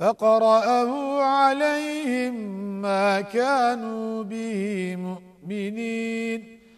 فقرأه عليهم ما كانوا به مؤمنين.